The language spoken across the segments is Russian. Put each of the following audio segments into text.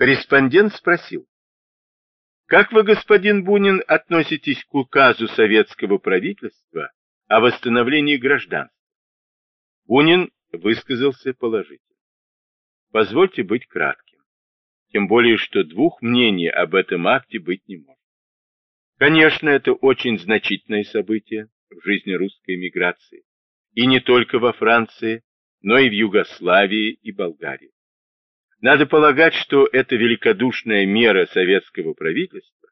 Корреспондент спросил, как вы, господин Бунин, относитесь к указу советского правительства о восстановлении гражданства? Бунин высказался положительно. Позвольте быть кратким. Тем более, что двух мнений об этом акте быть не может. Конечно, это очень значительное событие в жизни русской эмиграции. И не только во Франции, но и в Югославии и Болгарии. Надо полагать, что эта великодушная мера советского правительства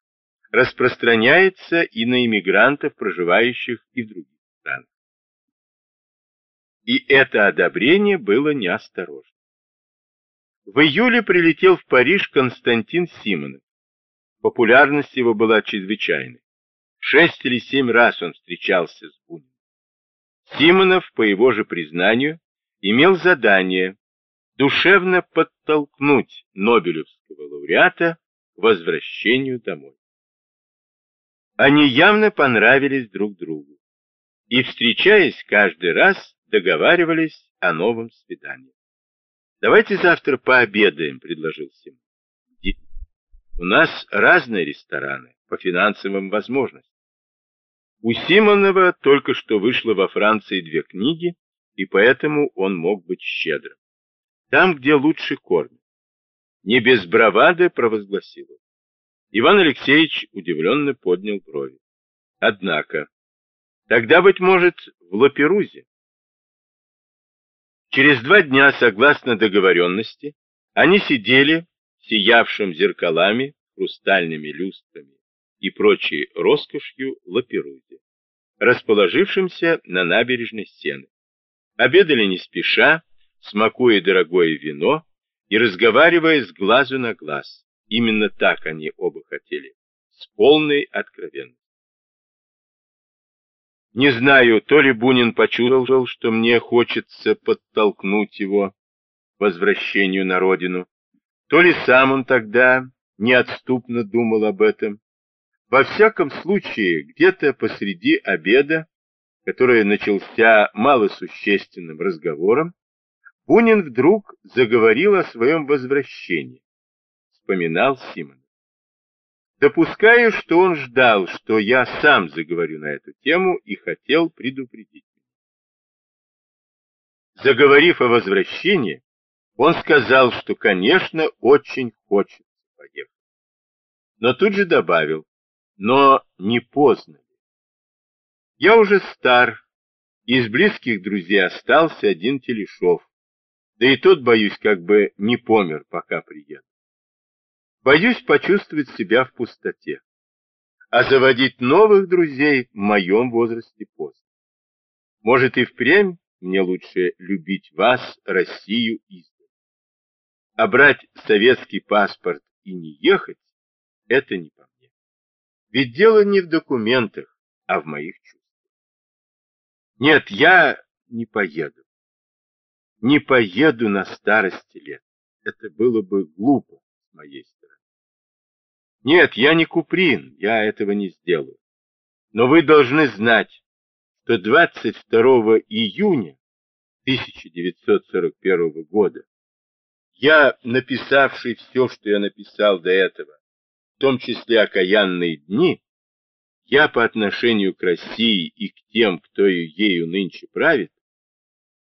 распространяется и на иммигрантов, проживающих и в других странах. И это одобрение было неосторожно. В июле прилетел в Париж Константин Симонов. Популярность его была чрезвычайной. Шесть или семь раз он встречался с Буниным. Симонов, по его же признанию, имел задание душевно подтолкнуть Нобелевского лауреата к возвращению домой. Они явно понравились друг другу и, встречаясь каждый раз, договаривались о новом свидании. «Давайте завтра пообедаем», — предложил Симон. «У нас разные рестораны по финансовым возможностям. У Симонова только что вышло во Франции две книги, и поэтому он мог быть щедрым. Там, где лучше кормят. Не без бравады провозгласил он. Иван Алексеевич удивленно поднял брови. Однако, тогда, быть может, в Лаперузе. Через два дня, согласно договоренности, они сидели, сиявшим зеркалами, хрустальными люстрами и прочей роскошью Лаперузе, расположившимся на набережной Сены. Обедали не спеша, смакуя дорогое вино и разговаривая с глазу на глаз. Именно так они оба хотели, с полной откровенностью. Не знаю, то ли Бунин почувствовал, что мне хочется подтолкнуть его к возвращению на родину, то ли сам он тогда неотступно думал об этом. Во всяком случае, где-то посреди обеда, который начался малосущественным разговором, Бунин вдруг заговорил о своем возвращении. Вспоминал Симон. Допускаю, что он ждал, что я сам заговорю на эту тему и хотел предупредить Заговорив о возвращении, он сказал, что, конечно, очень хочется поехать. Но тут же добавил, но не поздно. Я уже стар, из близких друзей остался один Телешов, да и тот, боюсь, как бы не помер, пока приеду. Боюсь почувствовать себя в пустоте. А заводить новых друзей в моем возрасте поздно. Может и впрямь мне лучше любить вас, Россию, издали. А брать советский паспорт и не ехать – это не по мне. Ведь дело не в документах, а в моих чувствах. Нет, я не поеду не поеду на старости лет. Это было бы глупо с моей стороны. Нет, я не Куприн, я этого не сделаю. Но вы должны знать, что 22 июня 1941 года я, написавший все, что я написал до этого, в том числе окаянные дни, я по отношению к России и к тем, кто ею нынче правит,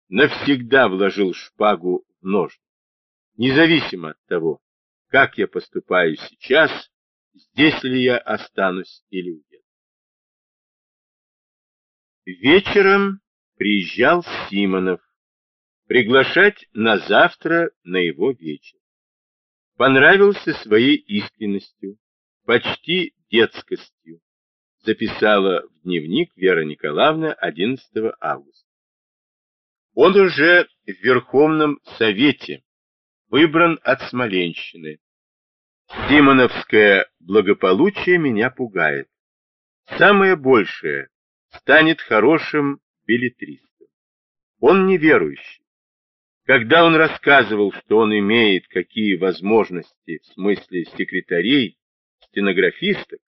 навсегда вложил шпагу в нож. Независимо от того, как я поступаю сейчас, здесь ли я останусь или уеду. Вечером приезжал Симонов приглашать на завтра на его вечер. Понравился своей искренностью, почти детскостью, записала в дневник Вера Николаевна 11 августа. Он уже в Верховном Совете выбран от Смоленщины. Симоновское благополучие меня пугает. Самое большее станет хорошим билетристом. Он неверующий. Когда он рассказывал, что он имеет какие возможности в смысле секретарей, стенографисток,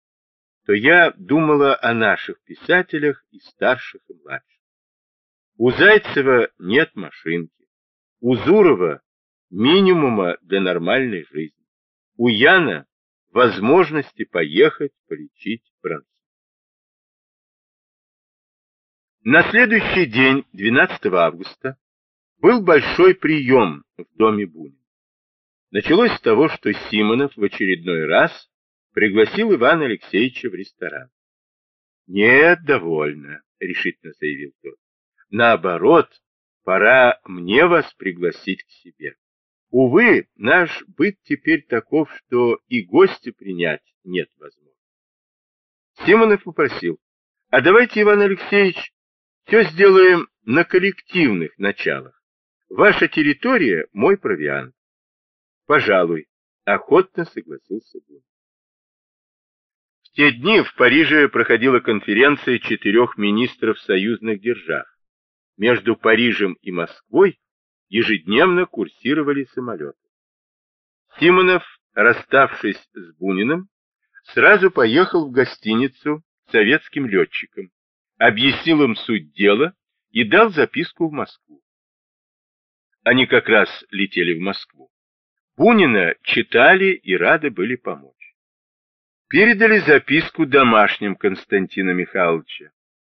то я думала о наших писателях и старших, и младших. У Зайцева нет машинки. У Зурова минимума для нормальной жизни. у Яна возможности поехать полечить бронхит. На следующий день, 12 августа, был большой прием в доме Бунина. Началось с того, что Симонов в очередной раз пригласил Ивана Алексеевича в ресторан. «Нет, довольно», — решительно заявил тот. «Наоборот, пора мне вас пригласить к себе. Увы, наш быт теперь таков, что и гостя принять нет возможности». Симонов попросил, «А давайте, Иван Алексеевич, все сделаем на коллективных началах. Ваша территория — мой провиант. Пожалуй, охотно согласился Бун. В те дни в Париже проходила конференция четырех министров союзных держав. Между Парижем и Москвой ежедневно курсировали самолеты. Симонов, расставшись с Буниным, сразу поехал в гостиницу советским летчикам, объяснил им суть дела и дал записку в Москву. Они как раз летели в Москву. Бунина читали и рады были помочь. Передали записку домашним Константина Михайловича.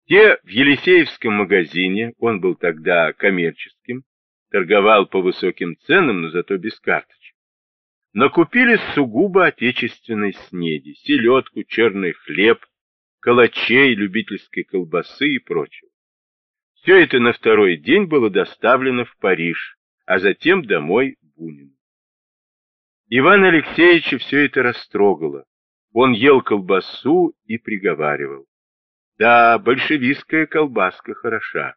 Те в Елисеевском магазине, он был тогда коммерческим, торговал по высоким ценам, но зато без карточек. Накупили сугубо отечественной снеди, селедку, черный хлеб, калачей, любительской колбасы и прочего. Все это на второй день было доставлено в Париж, а затем домой Бунину. Иван Алексеевич все это растрогало. Он ел колбасу и приговаривал. Да, большевистская колбаска хороша.